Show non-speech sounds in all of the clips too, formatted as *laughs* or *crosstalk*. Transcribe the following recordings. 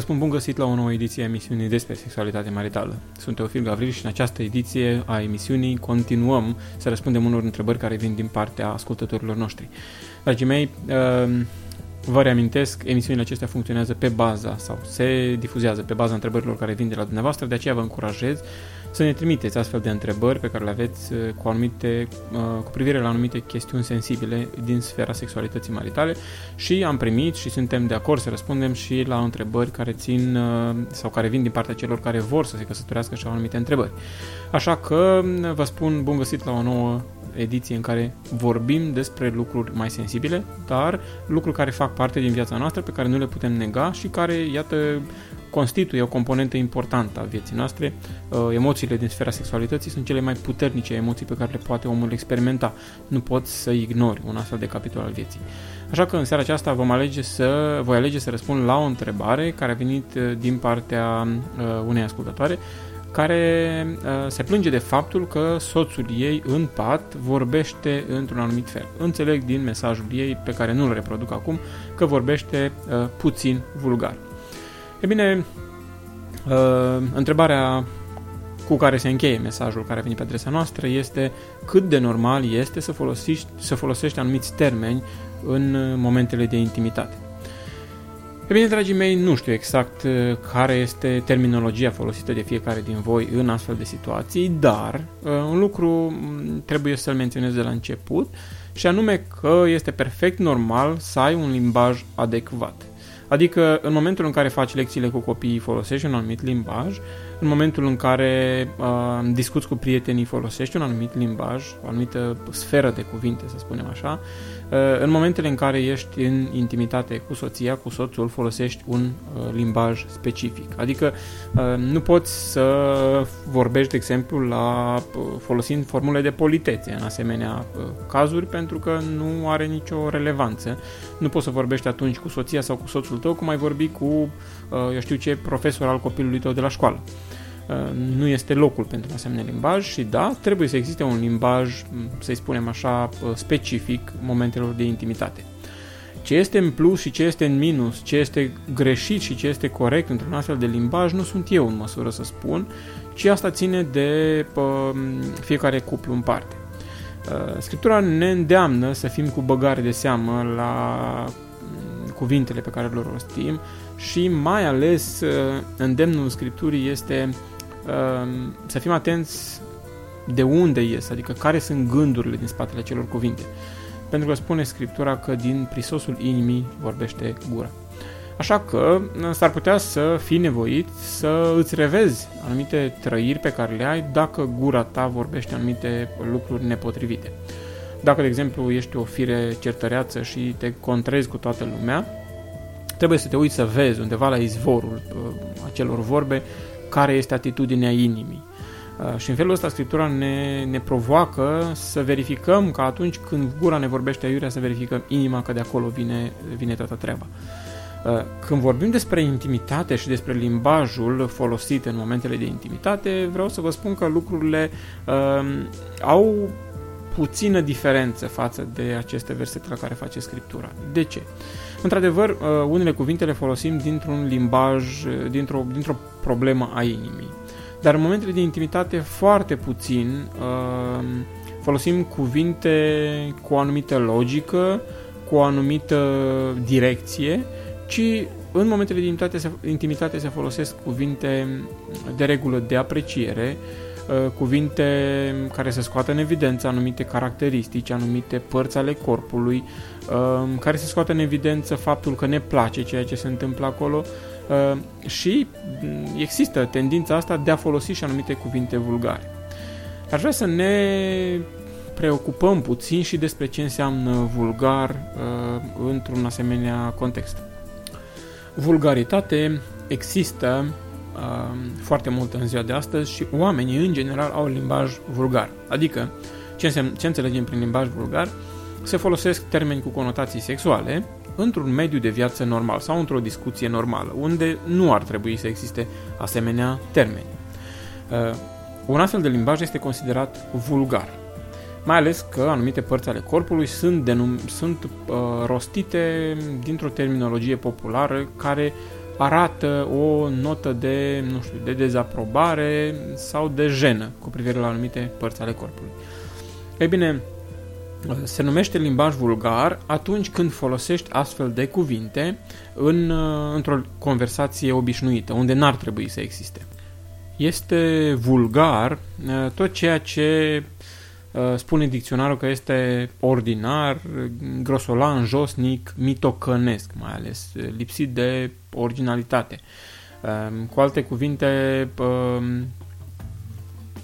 Vă spun bun găsit la o nouă ediție a emisiunii despre sexualitate maritală. Sunt Teofil Gavril și în această ediție a emisiunii continuăm să răspundem unor întrebări care vin din partea ascultătorilor noștri. Dragii mei, uh, Vă reamintesc, emisiunile acestea funcționează pe baza sau se difuzează pe baza întrebărilor care vin de la dumneavoastră, de aceea vă încurajez să ne trimiteți astfel de întrebări pe care le aveți uh, cu, anumite, uh, cu privire la anumite chestiuni sensibile din sfera sexualității maritale și am primit și suntem de acord să răspundem și la întrebări care țin uh, sau care vin din partea celor care vor să se căsătorească și au anumite întrebări. Așa că vă spun bun găsit la o nouă ediție în care vorbim despre lucruri mai sensibile, dar lucruri care fac parte din viața noastră, pe care nu le putem nega și care, iată, constituie o componentă importantă a vieții noastre. Uh, emoțiile din sfera sexualității sunt cele mai puternice emoții pe care le poate omul experimenta. Nu poți să ignori un astfel de capitol al vieții. Așa că în seara aceasta vom alege să, voi alege să răspund la o întrebare care a venit uh, din partea uh, unei ascultătoare care uh, se plânge de faptul că soțul ei în pat vorbește într-un anumit fel. Înțeleg din mesajul ei, pe care nu-l reproduc acum, că vorbește uh, puțin vulgar. E bine, uh, întrebarea cu care se încheie mesajul care a venit pe adresa noastră este cât de normal este să folosești, să folosești anumiți termeni în momentele de intimitate. E bine, dragii mei, nu știu exact uh, care este terminologia folosită de fiecare din voi în astfel de situații, dar uh, un lucru mm, trebuie să-l menționez de la început și anume că este perfect normal să ai un limbaj adecvat. Adică în momentul în care faci lecțiile cu copiii folosești un anumit limbaj, în momentul în care uh, discuți cu prietenii folosești un anumit limbaj, o anumită sferă de cuvinte, să spunem așa, uh, în momentele în care ești în intimitate cu soția, cu soțul, folosești un uh, limbaj specific. Adică uh, nu poți să vorbești, de exemplu, la uh, folosind formule de politețe în asemenea uh, cazuri, pentru că nu are nicio relevanță. Nu poți să vorbești atunci cu soția sau cu soțul tău cum ai vorbi cu, uh, eu știu ce, profesor al copilului tău de la școală. Uh, nu este locul pentru un asemenea limbaj și da, trebuie să existe un limbaj, să-i spunem așa, uh, specific momentelor de intimitate. Ce este în plus și ce este în minus, ce este greșit și ce este corect într-un astfel de limbaj, nu sunt eu în măsură să spun, ci asta ține de pă, fiecare cuplu în parte. Uh, Scriptura ne îndeamnă să fim cu băgare de seamă la cuvintele pe care le rostim și mai ales îndemnul Scripturii este Ehm, să fim atenți de unde ies, adică care sunt gândurile din spatele acelor cuvinte. Pentru că spune Scriptura că din prisosul inimii vorbește gura. Așa că s-ar putea să fii nevoit să îți revezi anumite trăiri pe care le ai dacă gura ta vorbește anumite lucruri nepotrivite. Dacă, de exemplu, ești o fire certăreață și te contrezi cu toată lumea, trebuie să te uiți să vezi undeva la izvorul uh, acelor vorbe care este atitudinea inimii. Uh, și în felul ăsta Scriptura ne, ne provoacă să verificăm că atunci când gura ne vorbește aiurea, să verificăm inima, că de acolo vine, vine toată treaba. Uh, când vorbim despre intimitate și despre limbajul folosit în momentele de intimitate, vreau să vă spun că lucrurile uh, au puțină diferență față de aceste versete la care face Scriptura. De ce? Într-adevăr, uh, unele cuvinte le folosim dintr-un limbaj, uh, dintr-o, dintr-o problemă a inimii. Dar în momentele de intimitate, foarte puțin uh, folosim cuvinte cu o anumită logică, cu o anumită direcție, ci în momentele de intimitate se, intimitate se folosesc cuvinte de regulă de apreciere, Uh, cuvinte care să scoată în evidență anumite caracteristici, anumite părți ale corpului, uh, care să scoată în evidență faptul că ne place ceea ce se întâmplă acolo uh, și există tendința asta de a folosi și anumite cuvinte vulgare. Aș vrea să ne preocupăm puțin și despre ce înseamnă vulgar uh, într-un asemenea context. Vulgaritate există uh, foarte mult în ziua de astăzi și oamenii în general au un limbaj vulgar. Adică, ce, înseamnă, ce înțelegem prin limbaj vulgar? Se folosesc termeni cu conotații sexuale într-un mediu de viață normal sau într-o discuție normală, unde nu ar trebui să existe asemenea termeni. Uh, un astfel de limbaj este considerat vulgar, mai ales că anumite părți ale corpului sunt, denum- sunt uh, rostite dintr-o terminologie populară care arată o notă de, nu știu, de dezaprobare sau de jenă cu privire la anumite părți ale corpului. Ei bine, se numește limbaj vulgar atunci când folosești astfel de cuvinte în, uh, într-o conversație obișnuită, unde n-ar trebui să existe. Este vulgar uh, tot ceea ce uh, spune dicționarul că este ordinar, grosolan, josnic, mitocănesc mai ales, lipsit de originalitate. Cu alte cuvinte,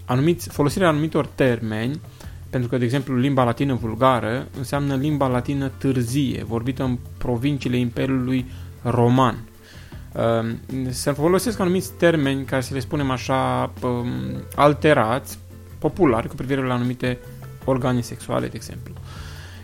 anumiți, folosirea anumitor termeni pentru că, de exemplu, limba latină vulgară înseamnă limba latină târzie, vorbită în provinciile Imperiului Roman. Ehm, se folosesc anumiți termeni, care să le spunem așa, alterați, populari, cu privire la anumite organe sexuale, de exemplu.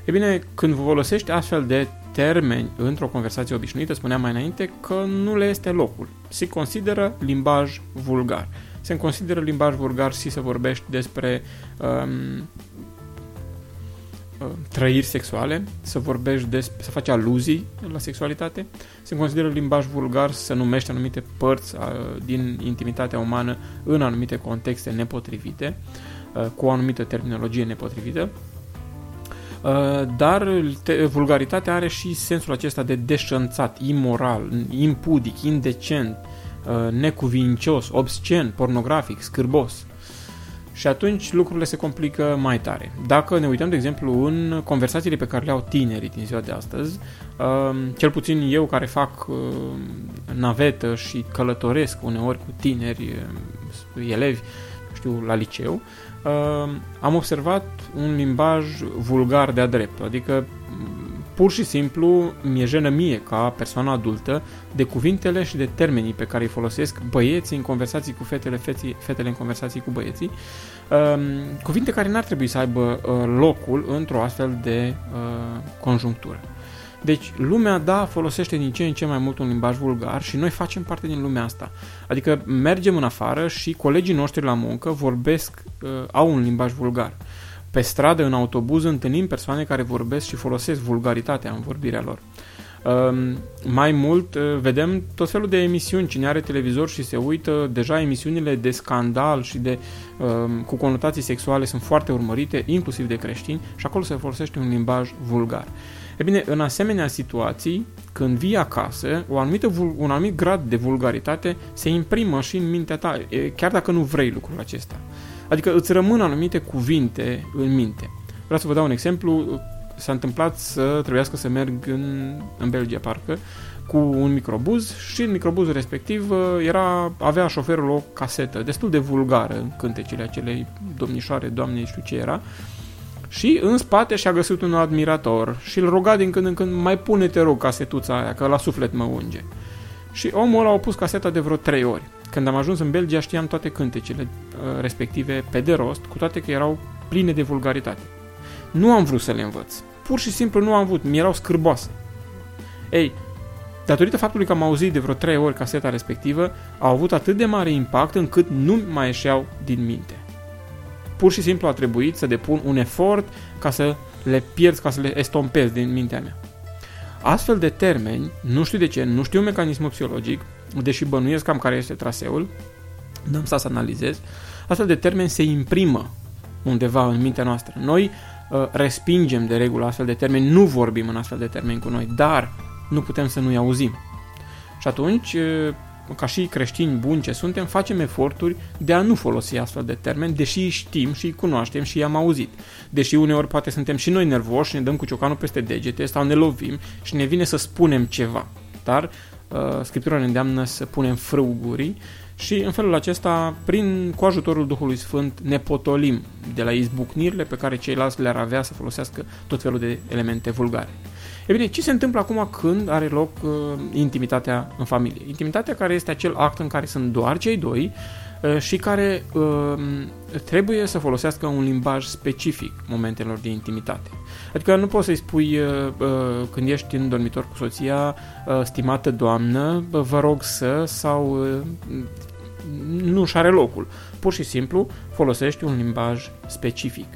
E bine, când folosești astfel de termeni într-o conversație obișnuită, spuneam mai înainte, că nu le este locul. Se consideră limbaj vulgar. Se consideră limbaj vulgar și să vorbești despre um, Uh, trăiri sexuale, să vorbești despre, să faci aluzii la sexualitate, se consideră limbaj vulgar să numești anumite părți uh, din intimitatea umană în anumite contexte nepotrivite, uh, cu o anumită terminologie nepotrivită, dar vulgaritatea are și sensul acesta de deșanțat, imoral, impudic, indecent, necuvincios, obscen, pornografic, scârbos. Și atunci lucrurile se complică mai tare. Dacă ne uităm, de exemplu, în conversațiile pe care le au tinerii din ziua de astăzi, um, cel puțin eu care fac um, navetă și călătoresc uneori cu tineri, um, elevi, știu, la liceu, am observat un limbaj vulgar de-a drept, adică pur și simplu mi-e jenă mie ca persoană adultă de cuvintele și de termenii pe care îi folosesc băieții în conversații cu fetele, feții, fetele în conversații cu băieții, um, cuvinte care n-ar trebui să aibă uh, locul într-o astfel de uh, conjunctură. Deci, lumea, da, folosește din ce în ce mai mult un limbaj vulgar și noi facem parte din lumea asta. Adică mergem în afară și colegii noștri la muncă vorbesc, uh, au un limbaj vulgar. Pe stradă, în autobuz, întâlnim persoane care vorbesc și folosesc vulgaritatea în vorbirea lor. Uh, mai mult, uh, vedem tot felul de emisiuni. Cine are televizor și se uită, deja emisiunile de scandal și de uh, cu conotații sexuale sunt foarte urmărite, inclusiv de creștini, și acolo se folosește un limbaj vulgar. E bine, în asemenea situații, când vii acasă, o anumită, un anumit grad de vulgaritate se imprimă și în mintea ta, chiar dacă nu vrei lucrul acesta. Adică îți rămân anumite cuvinte în minte. Vreau să vă dau un exemplu. S-a întâmplat să trebuiască să merg în, în Belgia, parcă, cu un microbuz și în microbuzul respectiv uh, era, avea șoferul o casetă destul de vulgară în cântecele acelei domnișoare, doamne, știu ce era, și în spate și-a găsit un admirator și îl ruga din când în când, mai pune te rog casetuța aia, că la suflet mă unge. Și omul ăla a pus caseta de vreo trei ori. Când am ajuns în Belgia știam toate cântecele uh, respective pe de rost, cu toate că erau pline de vulgaritate. Nu am vrut să le învăț. Pur și simplu nu am vrut, mi erau scârboase. Ei, datorită faptului că am auzit de vreo trei ori caseta respectivă, au avut atât de mare impact încât nu mai ieșeau din minte. Pur și simplu a trebuit să depun un efort ca să le pierd, ca să le estompez din mintea mea. Astfel de termeni, nu știu de ce, nu știu mecanismul psihologic, deși bănuiesc cam care este traseul, nu am stat să analizez, astfel de termeni se imprimă undeva în mintea noastră. Noi uh, respingem de regulă astfel de termeni, nu vorbim în astfel de termeni cu noi, dar nu putem să nu-i auzim. Și atunci, uh, ca și creștini buni ce suntem, facem eforturi de a nu folosi astfel de termeni, deși știm și îi cunoaștem și i-am auzit. Deși uneori poate suntem și noi nervoși, ne dăm cu ciocanul peste degete sau ne lovim și ne vine să spunem ceva. Dar uh, Scriptura ne îndeamnă să punem frâugurii Și în felul acesta, prin, cu ajutorul Duhului Sfânt, ne potolim de la izbucnirile pe care ceilalți le-ar avea să folosească tot felul de elemente vulgare. E bine, ce se întâmplă acum când are loc uh, intimitatea în familie? Intimitatea care este acel act în care sunt doar cei doi uh, și care uh, trebuie să folosească un limbaj specific momentelor de intimitate. Adică nu poți să-i spui uh, uh, când ești în dormitor cu soția, uh, stimată doamnă, vă rog să, sau nu și are locul. Pur și simplu folosești un limbaj specific.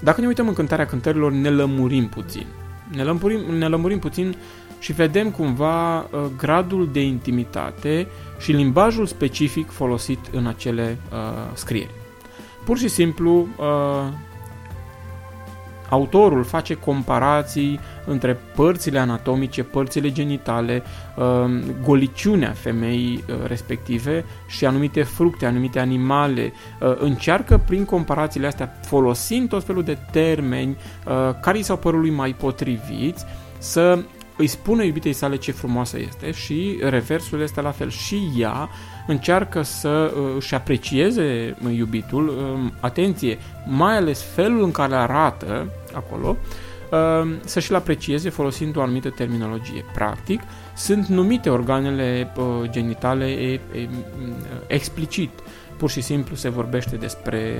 Dacă ne uităm în cântarea cântărilor, ne lămurim puțin. Ne lămurim, ne lămurim puțin și vedem cumva gradul de intimitate și limbajul specific folosit în acele uh, scrieri. Pur și simplu, uh, Autorul face comparații între părțile anatomice, părțile genitale, um, goliciunea femeii uh, respective și anumite fructe, anumite animale. Uh, încearcă prin comparațiile astea, folosind tot felul de termeni uh, care i s-au părut lui mai potriviți, să îi spune iubitei sale ce frumoasă este și reversul este la fel. Și ea încearcă să uh, își aprecieze iubitul, um, atenție, mai ales felul în care arată acolo, um, să și-l aprecieze folosind o anumită terminologie. Practic, sunt numite organele uh, genitale explicit pur și simplu se vorbește despre,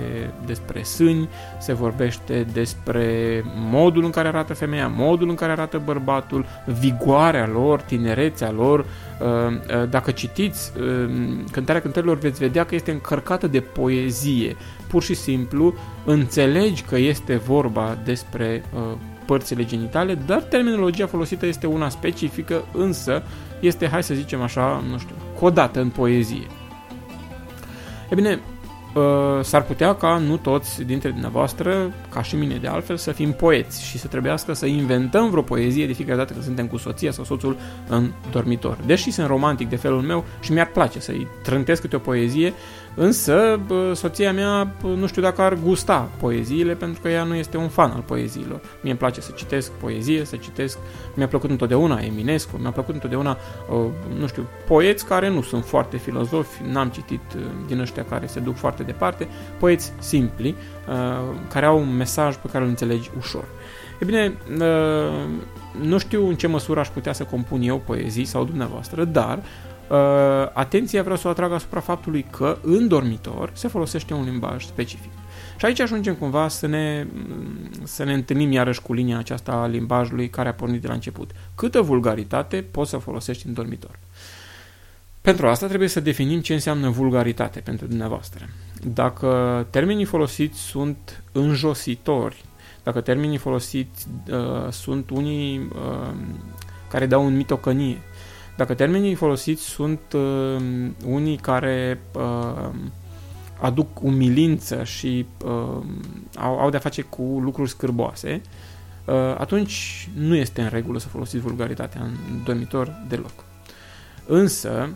despre sâni, se vorbește despre modul în care arată femeia, modul în care arată bărbatul, vigoarea lor, tinerețea lor. Uh, uh, dacă citiți uh, Cântarea Cântărilor veți vedea că este încărcată de poezie. Pur și simplu înțelegi că este vorba despre părțile genitale, dar terminologia folosită este una specifică, însă este, hai să zicem așa, nu știu, codată în poezie. E bine, uh, s-ar putea ca nu toți dintre dumneavoastră, ca și mine de altfel, să fim poeți și să trebuiască să inventăm vreo poezie de fiecare dată când suntem cu soția sau soțul în dormitor. Deși sunt romantic de felul meu și mi-ar place să-i trântesc câte o poezie, Însă, soția mea nu știu dacă ar gusta poeziile, pentru că ea nu este un fan al poeziilor. Mie îmi place să citesc poezie, să citesc, mi-a plăcut întotdeauna Eminescu, mi-a plăcut întotdeauna, nu știu, poeți care nu sunt foarte filozofi, n-am citit din ăștia care se duc foarte departe, poeți simpli, care au un mesaj pe care îl înțelegi ușor. E bine, nu știu în ce măsură aș putea să compun eu poezii sau dumneavoastră, dar Uh, atenția vreau să o atrag asupra faptului că în dormitor se folosește un limbaj specific. Și aici ajungem cumva să ne, să ne întâlnim iarăși cu linia aceasta a limbajului care a pornit de la început. Câtă vulgaritate poți să folosești în dormitor? Pentru asta trebuie să definim ce înseamnă vulgaritate pentru dumneavoastră. Dacă termenii folosiți sunt înjositori, dacă termenii folosiți uh, sunt unii uh, care dau în mitocănie, dacă termenii folosiți sunt uh, unii care uh, aduc umilință și uh, au, au de-a face cu lucruri scârboase, uh, atunci nu este în regulă să folosiți vulgaritatea în dormitor deloc. Însă,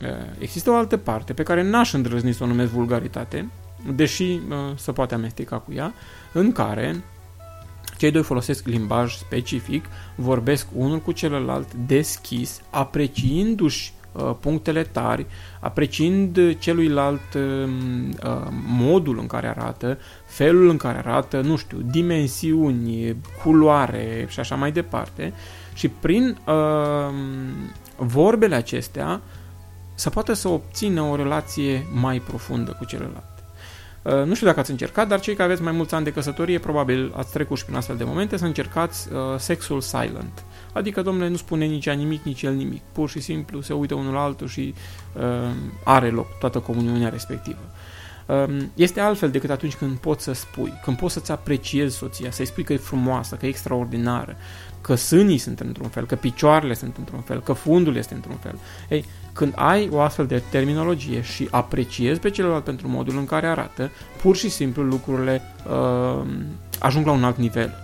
uh, există o altă parte pe care n-aș îndrăzni să o numesc vulgaritate, deși uh, se poate amesteca cu ea, în care cei doi folosesc limbaj specific, vorbesc unul cu celălalt deschis, apreciindu-și uh, punctele tari, apreciind celuilalt uh, uh, modul în care arată, felul în care arată, nu știu, dimensiuni, culoare și așa mai departe. Și prin uh, vorbele acestea să poată să obțină o relație mai profundă cu celălalt. Uh, nu știu dacă ați încercat, dar cei care aveți mai mulți ani de căsătorie, probabil ați trecut și prin astfel de momente, să încercați uh, sexul silent. Adică, domnule, nu spune nici ea nimic, nici el nimic. Pur și simplu se uită unul la altul și uh, are loc toată comuniunea respectivă. Uh, este altfel decât atunci când poți să spui, când poți să-ți apreciezi soția, să-i spui că e frumoasă, că e extraordinară, că sânii sunt într-un fel, că picioarele sunt într-un fel, că fundul este într-un fel. Ei, când ai o astfel de terminologie și apreciezi pe celălalt pentru modul în care arată, pur și simplu lucrurile uh, ajung la un alt nivel.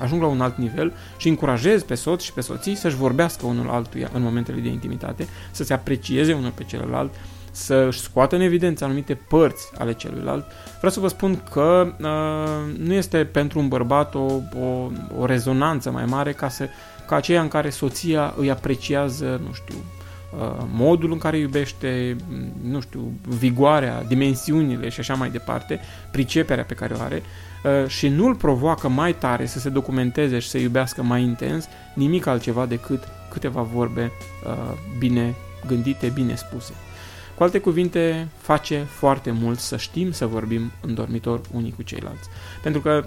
Ajung la un alt nivel și încurajezi pe soț și pe soții să-și vorbească unul altuia în momentele de intimitate, să se aprecieze unul pe celălalt, să-și scoată în evidență anumite părți ale celuilalt. Vreau să vă spun că uh, nu este pentru un bărbat o, o, o rezonanță mai mare ca, să, ca aceea în care soția îi apreciază, nu știu, uh, modul în care iubește, mm, nu știu, vigoarea, dimensiunile și așa mai departe, priceperea pe care o are uh, și nu îl provoacă mai tare să se documenteze și să iubească mai intens, nimic altceva decât câteva vorbe uh, bine gândite, bine spuse. Cu alte cuvinte, face foarte mult să știm să vorbim în dormitor unii cu ceilalți. Pentru că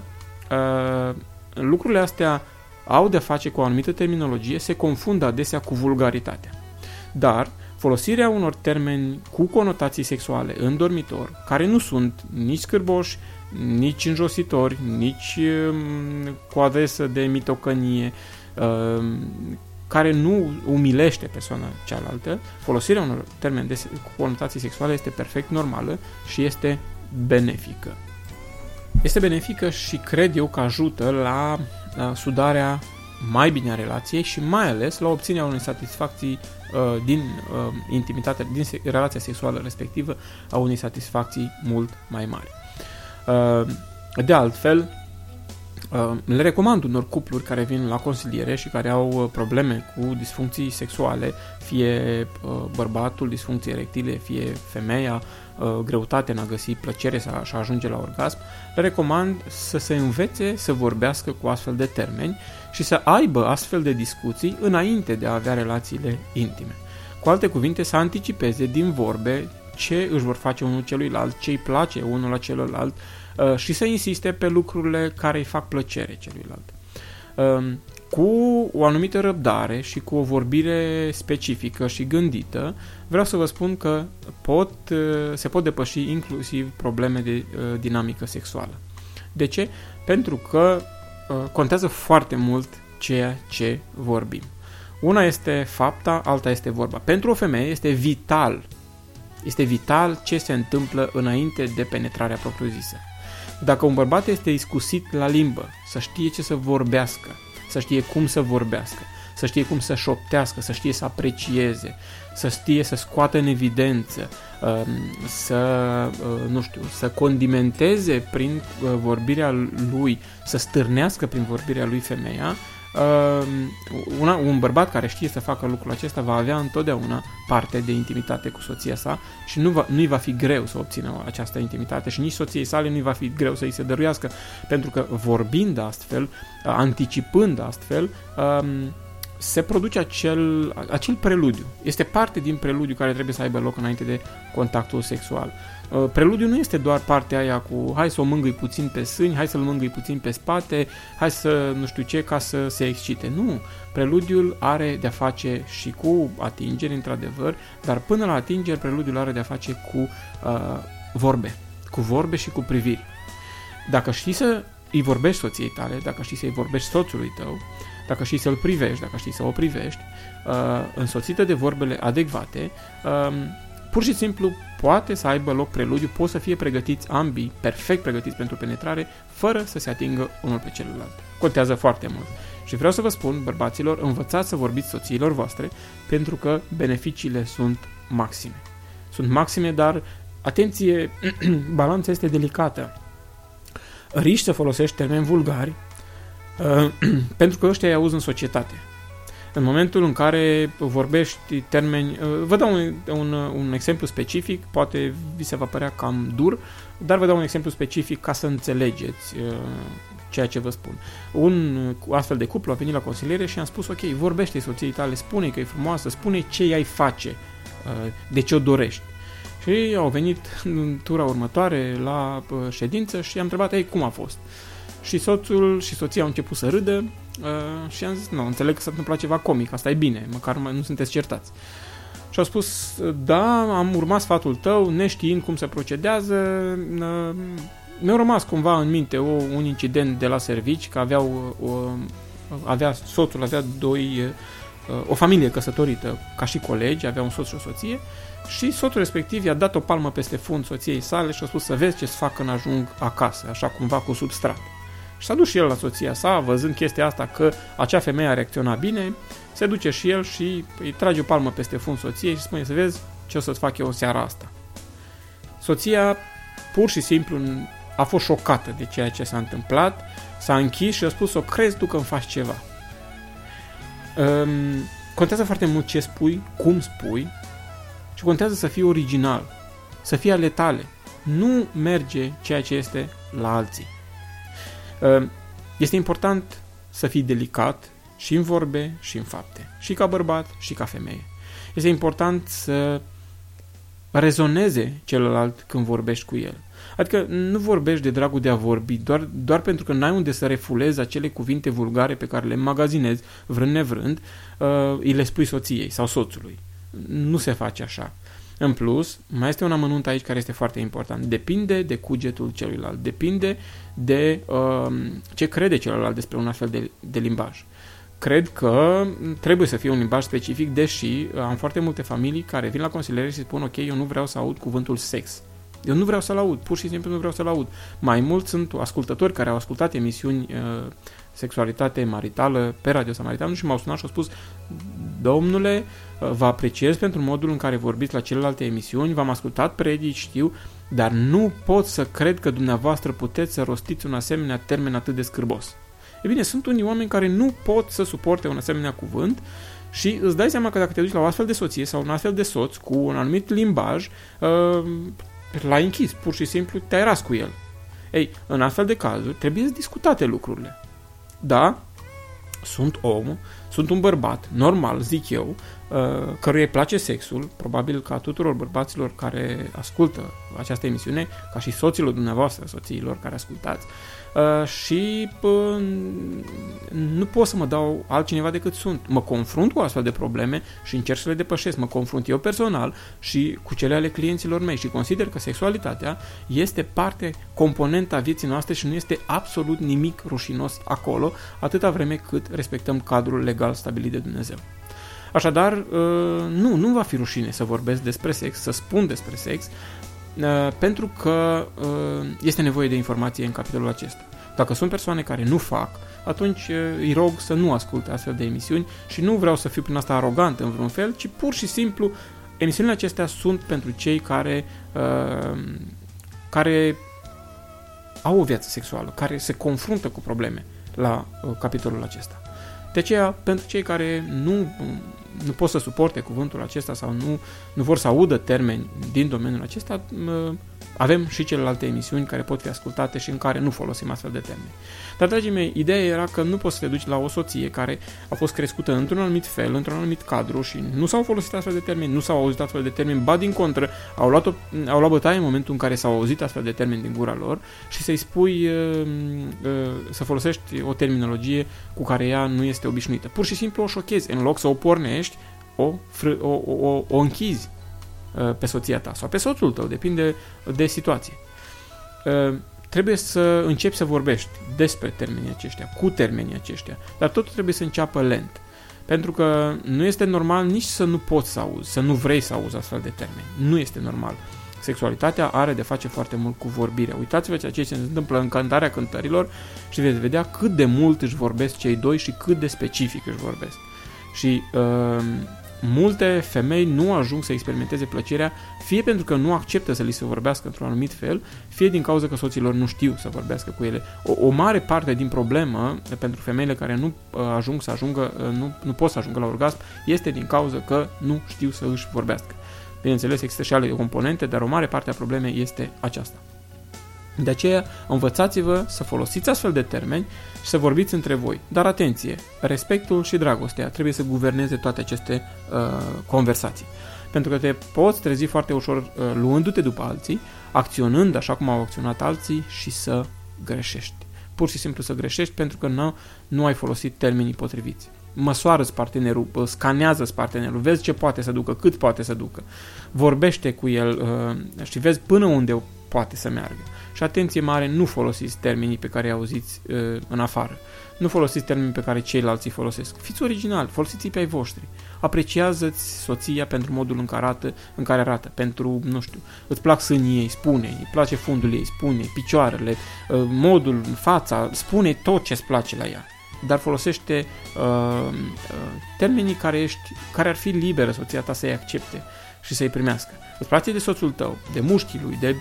uh, lucrurile astea au de face cu o anumită terminologie, se confundă adesea cu vulgaritatea. Dar folosirea unor termeni cu conotații sexuale în dormitor, care nu sunt nici scârboși, nici înjositori, nici um, cu adresă de mitocănie, um, care nu umilește persoana cealaltă, folosirea unor termeni de, cu conotații sexuale este perfect normală și este benefică. Este benefică și cred eu că ajută la sudarea mai bine a relației și mai ales la obținerea unei satisfacții uh, din uh, intimitate, din relația sexuală respectivă, a unei satisfacții mult mai mari. Uh, de altfel, uh, le recomand unor cupluri care vin la consiliere și care au uh, probleme cu disfuncții sexuale, fie uh, bărbatul, disfuncții erectile, fie femeia, uh, greutate în a găsi plăcere sau a ajunge la orgasm, le recomand să se învețe să vorbească cu astfel de termeni și să aibă astfel de discuții înainte de a avea relațiile intime. Cu alte cuvinte, să anticipeze din vorbe ce își vor face unul celuilalt, ce îi place unul la celălalt uh, și să insiste pe lucrurile care îi fac plăcere celuilalt. Um, cu o anumită răbdare și cu o vorbire specifică și gândită, vreau să vă spun că pot, uh, se pot depăși inclusiv probleme de uh, dinamică sexuală. De ce? Pentru că uh, contează foarte mult ceea ce vorbim. Una este fapta, alta este vorba. Pentru o femeie este vital, este vital ce se întâmplă înainte de penetrarea propriu-zisă. Dacă un bărbat este iscusit la limbă, să știe ce să vorbească, să știe cum să vorbească, să știe cum să șoptească, să știe să aprecieze, să știe să scoată în evidență, um, să, uh, nu știu, să condimenteze prin uh, vorbirea lui, să stârnească prin vorbirea lui femeia, uh, una, un bărbat care știe să facă lucrul acesta va avea întotdeauna parte de intimitate cu soția sa și nu va, nu-i va fi greu să obțină această intimitate și nici soției sale nu-i va fi greu să îi se dăruiască, pentru că vorbind astfel, anticipând astfel, um, se produce acel, acel preludiu. Este parte din preludiu care trebuie să aibă loc înainte de contactul sexual. Uh, preludiu nu este doar partea aia cu hai să o mângâi puțin pe sâni, hai să-l mângâi puțin pe spate, hai să nu știu ce ca să se excite. Nu, preludiul are de-a face și cu atingeri, într-adevăr, dar până la atingeri, preludiul are de-a face cu uh, vorbe, cu vorbe și cu priviri. Dacă știi să îi vorbești soției tale, dacă știi să-i vorbești soțului tău, dacă știi să-l privești, dacă știi să o privești, uh, însoțită de vorbele adecvate, uh, pur și simplu poate să aibă loc preludiu, pot să fie pregătiți ambii, perfect pregătiți pentru penetrare, fără să se atingă unul pe celălalt. Contează foarte mult. Și vreau să vă spun, bărbaților, învățați să vorbiți soțiilor voastre, pentru că beneficiile sunt maxime. Sunt maxime, dar, atenție, *clears throat* balanța este delicată. Riști să folosești termeni vulgari, uh, *clears throat* pentru că ăștia îi auzi în societate. În momentul în care vorbești termeni... Uh, vă dau un, un, un exemplu specific, poate vi se va părea cam dur, dar vă dau un exemplu specific ca să înțelegeți uh, ceea ce vă spun. Un astfel de cuplu a venit la consiliere și am spus, ok, vorbește soției tale, spune că e frumoasă, spune ce i-ai face, uh, de ce o dorești. Și au venit în tura următoare la ședință și am întrebat, ei, cum a fost? Și soțul și soția au început să râdă uh, și am zis, nu, înțeleg că s-a întâmplat ceva comic, asta e bine, măcar nu sunteți certați. Și au spus, da, am urmat sfatul tău, neștiind cum se procedează, uh, mi-a rămas cumva în minte o, un incident de la servici, că aveau, o, avea, soțul avea doi, uh, o familie căsătorită ca și colegi, avea un soț și o soție, și soțul respectiv i-a dat o palmă peste fund soției sale și a spus să vezi ce să fac când ajung acasă, așa cumva cu substrat. Și s-a dus și el la soția sa, văzând chestia asta că acea femeie a reacționat bine, se duce și el și îi trage o palmă peste fund soției și spune să vezi ce o să-ți fac eu în seara asta. Soția pur și simplu a fost șocată de ceea ce s-a întâmplat, s-a închis și a spus, o crezi tu că îmi faci ceva. Um, contează foarte mult ce spui, cum spui și contează să fii original, să fii ale tale. Nu merge ceea ce este la alții. Uh, este important să fii delicat și în vorbe și în fapte, și ca bărbat și ca femeie. Este important să rezoneze celălalt când vorbești cu el. Adică nu vorbești de dragul de a vorbi, doar, doar pentru că n-ai unde să refulezi acele cuvinte vulgare pe care le magazinezi, vrând nevrând, uh, îi le spui soției sau soțului. Nu se face așa. În plus, mai este un amănunt aici care este foarte important. Depinde de cugetul celuilalt, depinde de uh, ce crede celălalt despre un astfel de, de limbaj. Cred că trebuie să fie un limbaj specific, deși am foarte multe familii care vin la consiliere și spun ok, eu nu vreau să aud cuvântul sex. Eu nu vreau să-l aud, pur și simplu nu vreau să-l aud. Mai mult sunt ascultători care au ascultat emisiuni uh, sexualitate maritală pe Radio Samaritan și m-au sunat și au spus Domnule, uh, vă apreciez pentru modul în care vorbiți la celelalte emisiuni, v-am ascultat predici, știu, dar nu pot să cred că dumneavoastră puteți să rostiți un asemenea termen atât de scârbos. E bine, sunt unii oameni care nu pot să suporte un asemenea cuvânt și îți dai seama că dacă te duci la o astfel de soție sau un astfel de soț cu un anumit limbaj, uh, l-ai închis, pur și simplu te-ai ras cu el. Ei, în astfel de cazuri trebuie să discutate lucrurile. Da, sunt om, sunt un bărbat, normal, zic eu, uh, căruia îi place sexul, probabil ca tuturor bărbaților care ascultă această emisiune, ca și soților dumneavoastră, soțiilor care ascultați, Uh, și uh, nu pot să mă dau altcineva decât sunt. Mă confrunt cu astfel de probleme și încerc să le depășesc. Mă confrunt eu personal și cu cele ale clienților mei și consider că sexualitatea este parte, componentă a vieții noastre și nu este absolut nimic rușinos acolo, atâta vreme cât respectăm cadrul legal stabilit de Dumnezeu. Așadar, uh, nu, nu va fi rușine să vorbesc despre sex, să spun despre sex, Uh, pentru că uh, este nevoie de informație în capitolul acesta. Dacă sunt persoane care nu fac, atunci uh, îi rog să nu asculte astfel de emisiuni și nu vreau să fiu prin asta arogant în vreun fel, ci pur și simplu emisiunile acestea sunt pentru cei care, care au o viață sexuală, care se confruntă cu probleme la capitolul acesta. De aceea, pentru cei care nu nu pot să suporte cuvântul acesta sau nu, nu vor să audă termeni din domeniul acesta, avem și celelalte emisiuni care pot fi ascultate și în care nu folosim astfel de termeni. Dar, dragii mei, ideea era că nu poți să te duci la o soție care a fost crescută într-un anumit fel, într-un anumit cadru și nu s-au folosit astfel de termeni, nu s-au auzit astfel de termeni, ba din contră, au luat, o, au luat bătaie în momentul în care s-au auzit astfel de termeni din gura lor și să-i spui uh, uh, să folosești o terminologie cu care ea nu este obișnuită. Pur și simplu o șochezi, în loc să o pornești, o, o, o, o, o închizi uh, pe soția ta sau pe soțul tău, depinde de situație. Uh, trebuie să începi să vorbești despre termenii aceștia, cu termenii aceștia, dar totul trebuie să înceapă lent. Pentru că nu este normal nici să nu poți să auzi, să nu vrei să auzi astfel de termeni. Nu este normal. Sexualitatea are de face foarte mult cu vorbirea. Uitați-vă ceea ce se întâmplă în cântarea cântărilor și veți vedea cât de mult își vorbesc cei doi și cât de specific își vorbesc. Și uh, multe femei nu ajung să experimenteze plăcerea fie pentru că nu acceptă să li se vorbească într-un anumit fel, fie din cauza că soților nu știu să vorbească cu ele. O, o mare parte din problemă pentru femeile care nu uh, ajung să ajungă, uh, nu, nu pot să ajungă la orgasm, este din cauza că nu știu să își vorbească. Bineînțeles, există și alte componente, dar o mare parte a problemei este aceasta. De aceea, învățați-vă să folosiți astfel de termeni și să vorbiți între voi. Dar atenție, respectul și dragostea trebuie să guverneze toate aceste uh, conversații. Pentru că te poți trezi foarte ușor uh, luându-te după alții, acționând așa cum au acționat alții și să greșești. Pur și simplu să greșești pentru că nu, nu ai folosit termenii potriviți. Măsoară-ți partenerul, scanează-ți partenerul, vezi ce poate să ducă, cât poate să ducă. Vorbește cu el uh, și vezi până unde poate să meargă. Și atenție mare, nu folosiți termenii pe care îi auziți uh, în afară. Nu folosiți termenii pe care ceilalți îi folosesc. Fiți original, folosiți-i pe ai voștri. Apreciază-ți soția pentru modul în care arată, în care arată pentru, nu știu, îți plac sânii ei, spune îi place fundul ei, spune picioarele, uh, modul, fața, spune tot ce îți place la ea dar folosește uh, uh, termenii care, ești, care ar fi liberă soția ta să-i accepte și să-i primească. Îți place de soțul tău, de mușchii lui, de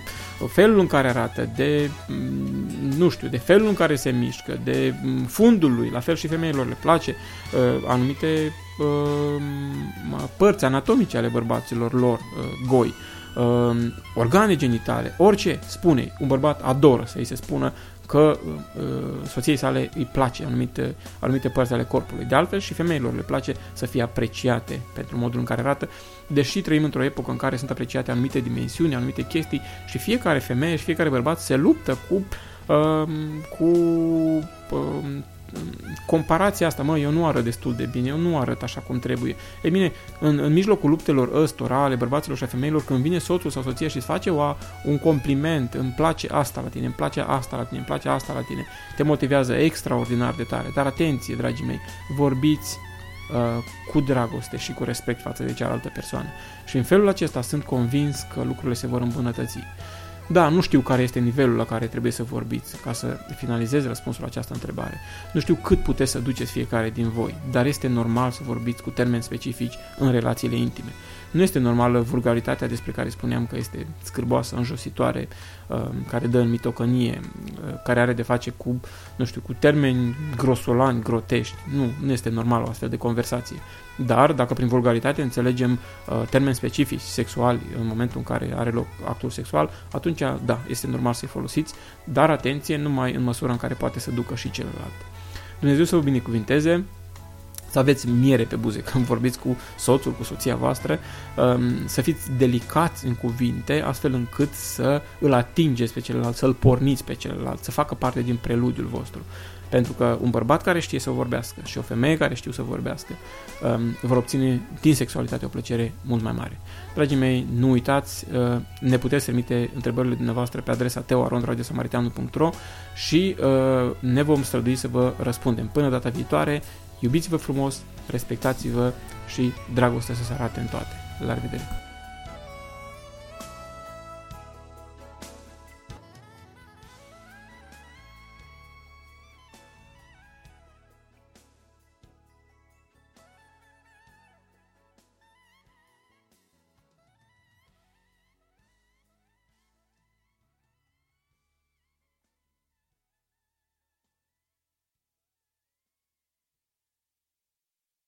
felul în care arată, de, mm, nu știu, de felul în care se mișcă, de mm, fundul lui, la fel și femeilor le place uh, anumite uh, părți anatomice ale bărbaților lor uh, goi, uh, organe genitale, orice, spune un bărbat adoră să-i se spună că uh, soției sale îi place anumite, anumite părți ale corpului. De altfel și femeilor le place să fie apreciate pentru modul în care arată, deși trăim într-o epocă în care sunt apreciate anumite dimensiuni, anumite chestii și fiecare femeie și fiecare bărbat se luptă cu, uh, cu uh, comparația asta, mă, eu nu arăt destul de bine, eu nu arăt așa cum trebuie. E bine, în, în mijlocul luptelor ăstora, ale bărbaților și a femeilor, când vine soțul sau soția și îți face o, un compliment, îmi place asta la tine, îmi place asta la tine, îmi place asta la tine, te motivează extraordinar de tare. Dar atenție, dragii mei, vorbiți uh, cu dragoste și cu respect față de cealaltă persoană. Și în felul acesta sunt convins că lucrurile se vor îmbunătăți. Da, nu știu care este nivelul la care trebuie să vorbiți ca să finalizez răspunsul la această întrebare. Nu știu cât puteți să duceți fiecare din voi, dar este normal să vorbiți cu termeni specifici în relațiile intime. Nu este normală vulgaritatea despre care spuneam că este scârboasă, înjositoare, uh, care dă în mitocănie, uh, care are de face cu, nu știu, cu termeni grosolani, grotești. Nu, nu este normal o astfel de conversație. Dar, dacă prin vulgaritate înțelegem uh, termeni specifici sexuali în momentul în care are loc actul sexual, atunci, da, este normal să-i folosiți, dar atenție numai în măsura în care poate să ducă și celălalt. Dumnezeu să vă binecuvinteze, să aveți miere pe buze *laughs* când vorbiți cu soțul, cu soția voastră, um, să fiți delicați în cuvinte, astfel încât să îl atingeți pe celălalt, să îl porniți pe celălalt, să facă parte din preludiul vostru. Pentru că un bărbat care știe să vorbească și o femeie care știu să vorbească um, vor obține din sexualitate o plăcere mult mai mare. Dragii mei, nu uitați, uh, ne puteți trimite întrebările dumneavoastră pe adresa teoarondradiosamariteanu.ro și uh, ne vom strădui să vă răspundem. Până data viitoare, iubiți-vă frumos, respectați-vă și dragostea să se arate în toate. La revedere!